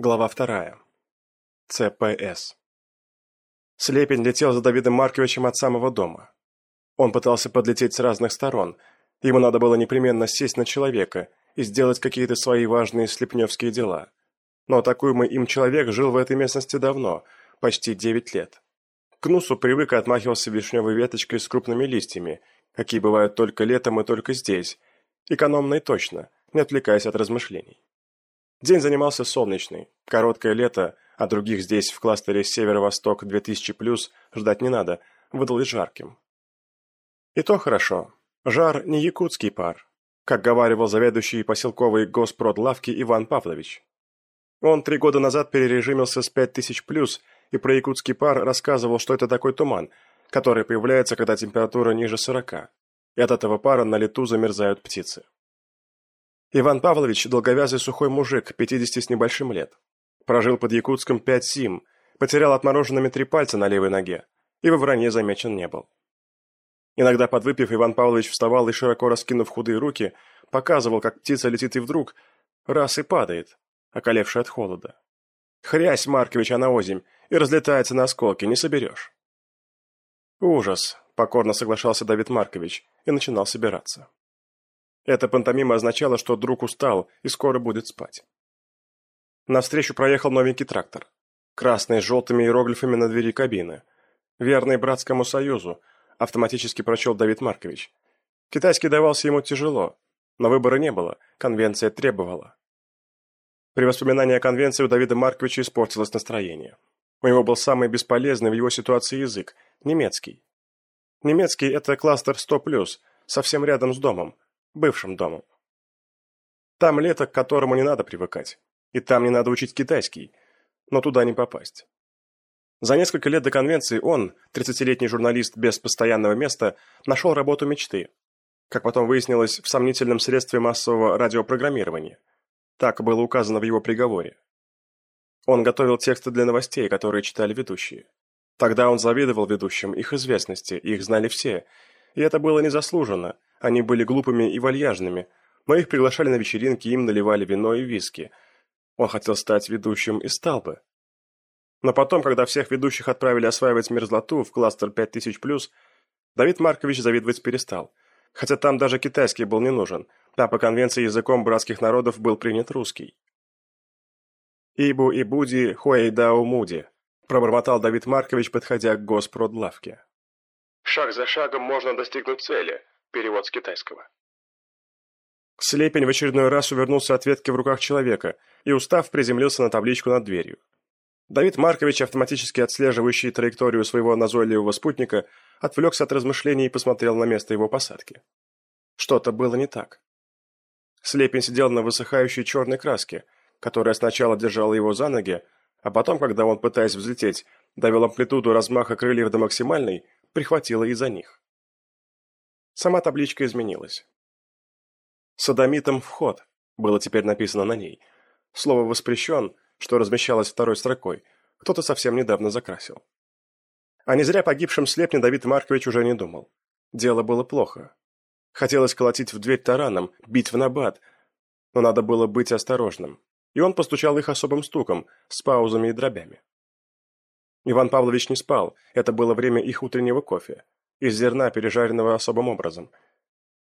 Глава вторая. ЦПС. Слепень летел за Давидом Марковичем от самого дома. Он пытался подлететь с разных сторон. Ему надо было непременно сесть на человека и сделать какие-то свои важные слепневские дела. Но атакуемый им человек жил в этой местности давно, почти девять лет. К Нусу привык и отмахивался вишневой веточкой с крупными листьями, какие бывают только летом и только здесь, экономно и точно, не отвлекаясь от размышлений. День занимался солнечный. Короткое лето, а других здесь в кластере Северо-Восток 2000+, ждать не надо, выдалось жарким. И то хорошо. Жар не якутский пар, как говаривал заведующий поселковой госпродлавки Иван Павлович. Он три года назад перережимился с 5000+, и про якутский пар рассказывал, что это такой туман, который появляется, когда температура ниже 40, и от этого пара на лету замерзают птицы. Иван Павлович – долговязый сухой мужик, 50 с небольшим лет. Прожил под Якутском пять зим, потерял отмороженными три пальца на левой ноге и во вранье замечен не был. Иногда подвыпив, Иван Павлович вставал и, широко раскинув худые руки, показывал, как птица летит и вдруг раз и падает, околевший от холода. Хрясь, Маркович, она озимь, и разлетается на осколки, не соберешь. Ужас, покорно соглашался Давид Маркович и начинал собираться. Эта пантомима означала, что друг устал и скоро будет спать. Навстречу проехал новенький трактор. Красный с желтыми иероглифами на двери кабины. Верный братскому союзу, автоматически прочел Давид Маркович. Китайский давался ему тяжело, но выбора не было, конвенция требовала. При воспоминании о конвенции у Давида Марковича испортилось настроение. У него был самый бесполезный в его ситуации язык – немецкий. Немецкий – это кластер 100+, совсем рядом с домом, бывшим домом. Там лето, к которому не надо привыкать, и там не надо учить китайский, но туда не попасть. За несколько лет до конвенции он, 30-летний журналист без постоянного места, нашел работу мечты. Как потом выяснилось, в сомнительном средстве массового радиопрограммирования. Так было указано в его приговоре. Он готовил тексты для новостей, которые читали ведущие. Тогда он завидовал ведущим их известности, их знали все, и это было незаслуженно, они были глупыми и вальяжными, но их приглашали на вечеринки, им наливали вино и виски. Он хотел стать ведущим и стал бы. Но потом, когда всех ведущих отправили осваивать мерзлоту в кластер 5000+, Давид Маркович завидовать перестал. Хотя там даже китайский был не нужен, а по конвенции языком братских народов был принят русский. «Ибу и буди хуэйдау муди», пробормотал Давид Маркович, подходя к госпродлавке. «Шаг за шагом можно достигнуть цели», Перевод с китайского. Слепень в очередной раз увернулся от ветки в руках человека и, устав, приземлился на табличку над дверью. Давид Маркович, автоматически отслеживающий траекторию своего назойливого спутника, отвлекся от размышлений и посмотрел на место его посадки. Что-то было не так. Слепень сидел на высыхающей черной краске, которая сначала держала его за ноги, а потом, когда он, пытаясь взлететь, довел амплитуду размаха крыльев до максимальной, прихватила и за них. Сама табличка изменилась. «Садомитам вход» было теперь написано на ней. Слово «воспрещен», что размещалось второй строкой, кто-то совсем недавно закрасил. А не зря погибшим слепне Давид Маркович уже не думал. Дело было плохо. Хотелось колотить в дверь тараном, бить в набат, но надо было быть осторожным. И он постучал их особым стуком, с паузами и дробями. Иван Павлович не спал, это было время их утреннего кофе из зерна, пережаренного особым образом.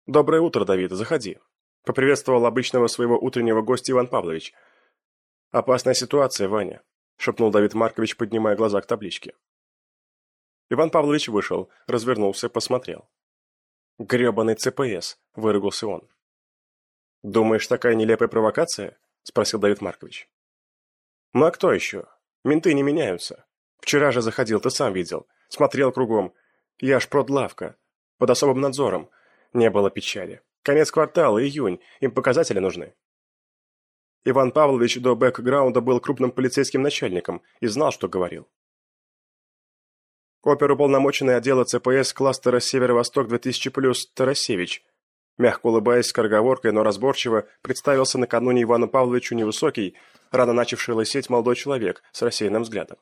«Доброе утро, Давид, заходи», — поприветствовал обычного своего утреннего гостя Иван Павлович. «Опасная ситуация, Ваня», — шепнул Давид Маркович, поднимая глаза к табличке. Иван Павлович вышел, развернулся, посмотрел. «Гребаный ЦПС», — выругался он. «Думаешь, такая нелепая провокация?» — спросил Давид Маркович. «Ну а кто еще? Менты не меняются. Вчера же заходил, ты сам видел. Смотрел кругом. Я ж продлавка. Под особым надзором. Не было печали. Конец квартала, июнь. Им показатели нужны. Иван Павлович до бэкграунда был крупным полицейским начальником и знал, что говорил. Оперуполномоченный отдела ЦПС кластера «Северо-Восток 2000+» Тарасевич, мягко улыбаясь скороговоркой, но разборчиво, представился накануне Ивану Павловичу невысокий, рано начавший лысеть молодой человек с рассеянным взглядом.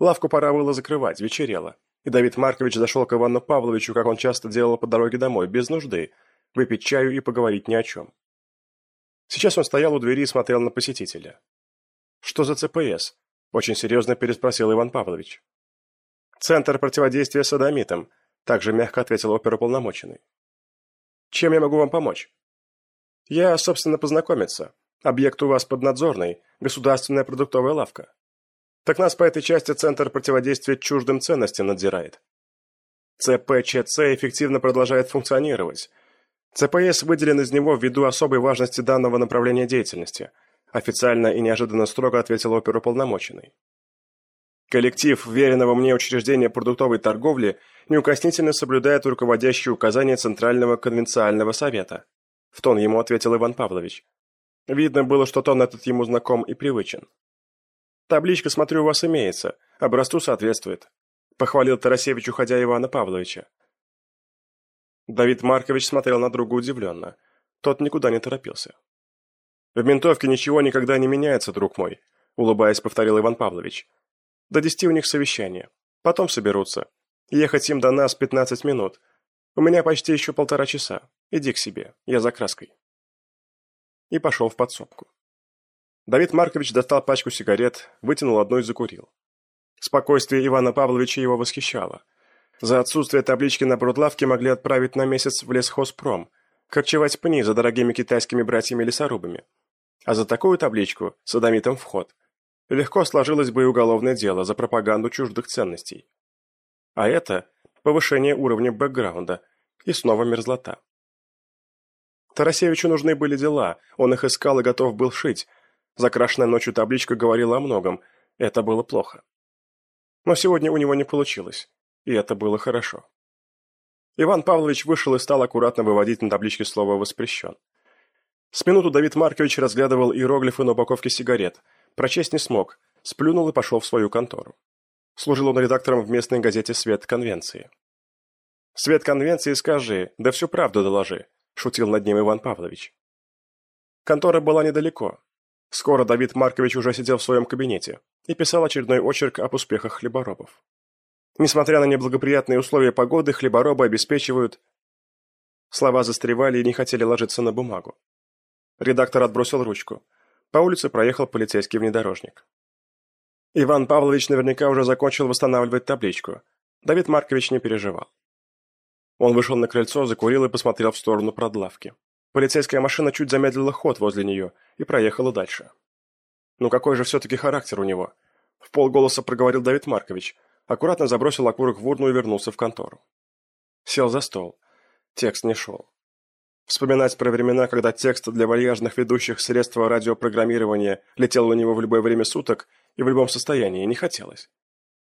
Лавку пора было закрывать, вечерело и Давид Маркович зашел к Ивану Павловичу, как он часто делал по дороге домой, без нужды, выпить чаю и поговорить ни о чем. Сейчас он стоял у двери и смотрел на посетителя. «Что за ЦПС?» – очень серьезно переспросил Иван Павлович. «Центр противодействия садомитам», – также мягко ответил оперуполномоченный. «Чем я могу вам помочь?» «Я, собственно, познакомиться. Объект у вас поднадзорный, государственная продуктовая лавка. Так нас по этой части Центр противодействия чуждым ценностям надзирает. ЦПЧЦ эффективно продолжает функционировать. ЦПС выделен из него ввиду особой важности данного направления деятельности. Официально и неожиданно строго ответил оперуполномоченный. Коллектив веренного мне учреждения продуктовой торговли неукоснительно соблюдает руководящие указания Центрального конвенциального совета. В тон ему ответил Иван Павлович. Видно было, что тон этот ему знаком и привычен. «Табличка, смотрю, у вас имеется. Образцу соответствует», — похвалил Тарасевич, уходя Ивана Павловича. Давид Маркович смотрел на друга удивленно. Тот никуда не торопился. «В ментовке ничего никогда не меняется, друг мой», — улыбаясь, повторил Иван Павлович. До десяти у них совещание. Потом соберутся. Ехать им до нас пятнадцать минут. У меня почти еще полтора часа. Иди к себе, я за краской. И пошел в подсобку. Давид Маркович достал пачку сигарет, вытянул одну и закурил. Спокойствие Ивана Павловича его восхищало. За отсутствие таблички на бродлавке могли отправить на месяц в лесхозпром, корчевать пни за дорогими китайскими братьями-лесорубами. А за такую табличку, с адамитом вход – легко сложилось бы и уголовное дело за пропаганду чуждых ценностей. А это повышение уровня бэкграунда и снова мерзлота. Тарасевичу нужны были дела, он их искал и готов был шить. Закрашенная ночью табличка говорила о многом, это было плохо. Но сегодня у него не получилось, и это было хорошо. Иван Павлович вышел и стал аккуратно выводить на табличке слово «воспрещен». С минуту Давид Маркович разглядывал иероглифы на упаковке сигарет – Прочесть не смог, сплюнул и пошел в свою контору. Служил он редактором в местной газете «Свет конвенции». «Свет конвенции скажи, да всю правду доложи», – шутил над ним Иван Павлович. Контора была недалеко. Скоро Давид Маркович уже сидел в своем кабинете и писал очередной очерк об успехах хлеборобов. Несмотря на неблагоприятные условия погоды, хлеборобы обеспечивают... Слова застревали и не хотели ложиться на бумагу. Редактор отбросил ручку. По улице проехал полицейский внедорожник. Иван Павлович наверняка уже закончил восстанавливать табличку. Давид Маркович не переживал. Он вышел на крыльцо, закурил и посмотрел в сторону продлавки. Полицейская машина чуть замедлила ход возле нее и проехала дальше. Ну какой же все-таки характер у него? В полголоса проговорил Давид Маркович, аккуратно забросил окурок в урну и вернулся в контору. Сел за стол. Текст не шел. Вспоминать про времена, когда текст для вальяжных ведущих средства радиопрограммирования летел у него в любое время суток и в любом состоянии, не хотелось.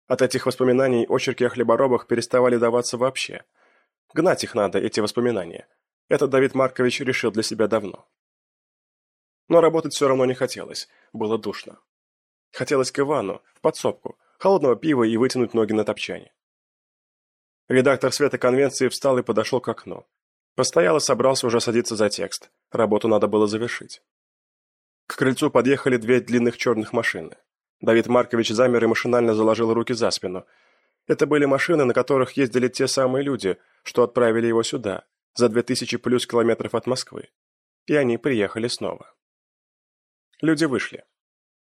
От этих воспоминаний очерки о хлеборобах переставали даваться вообще. Гнать их надо, эти воспоминания. Это Давид Маркович решил для себя давно. Но работать все равно не хотелось, было душно. Хотелось к Ивану, в подсобку, холодного пива и вытянуть ноги на топчане. Редактор Света Конвенции встал и подошел к окну. Постоял и собрался уже садиться за текст. Работу надо было завершить. К крыльцу подъехали две длинных черных машины. Давид Маркович замер и машинально заложил руки за спину. Это были машины, на которых ездили те самые люди, что отправили его сюда, за две тысячи плюс километров от Москвы. И они приехали снова. Люди вышли.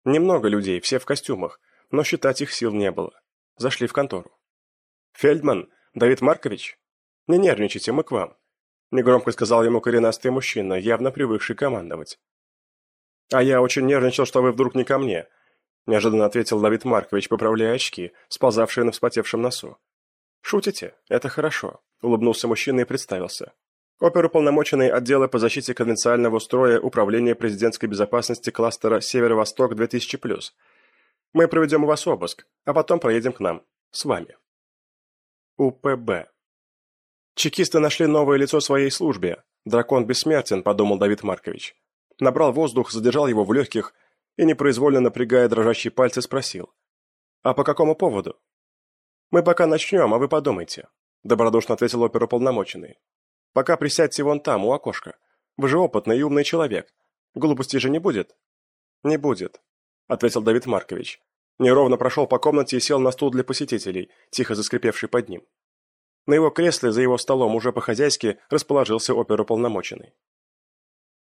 Немного людей, все в костюмах, но считать их сил не было. Зашли в контору. «Фельдман, Давид Маркович? Не нервничайте, мы к вам. Негромко сказал ему коренастый мужчина, явно привыкший командовать. «А я очень нервничал, что вы вдруг не ко мне», неожиданно ответил Давид Маркович, поправляя очки, сползавшие на вспотевшем носу. «Шутите? Это хорошо», — улыбнулся мужчина и представился. Оперуполномоченный отдела по защите конвенциального строя Управления президентской безопасности кластера «Северо-Восток 2000+. Мы проведем у вас обыск, а потом проедем к нам. С вами». УПБ. Чекисты нашли новое лицо своей службе. Дракон бессмертен, подумал Давид Маркович. Набрал воздух, задержал его в легких и, непроизвольно напрягая дрожащие пальцы, спросил. «А по какому поводу?» «Мы пока начнем, а вы подумайте», — добродушно ответил оперуполномоченный. «Пока присядьте вон там, у окошка. Вы же опытный и умный человек. Глупостей же не будет?» «Не будет», — ответил Давид Маркович. Неровно прошел по комнате и сел на стул для посетителей, тихо заскрипевший под ним. На его кресле за его столом уже по-хозяйски расположился оперуполномоченный.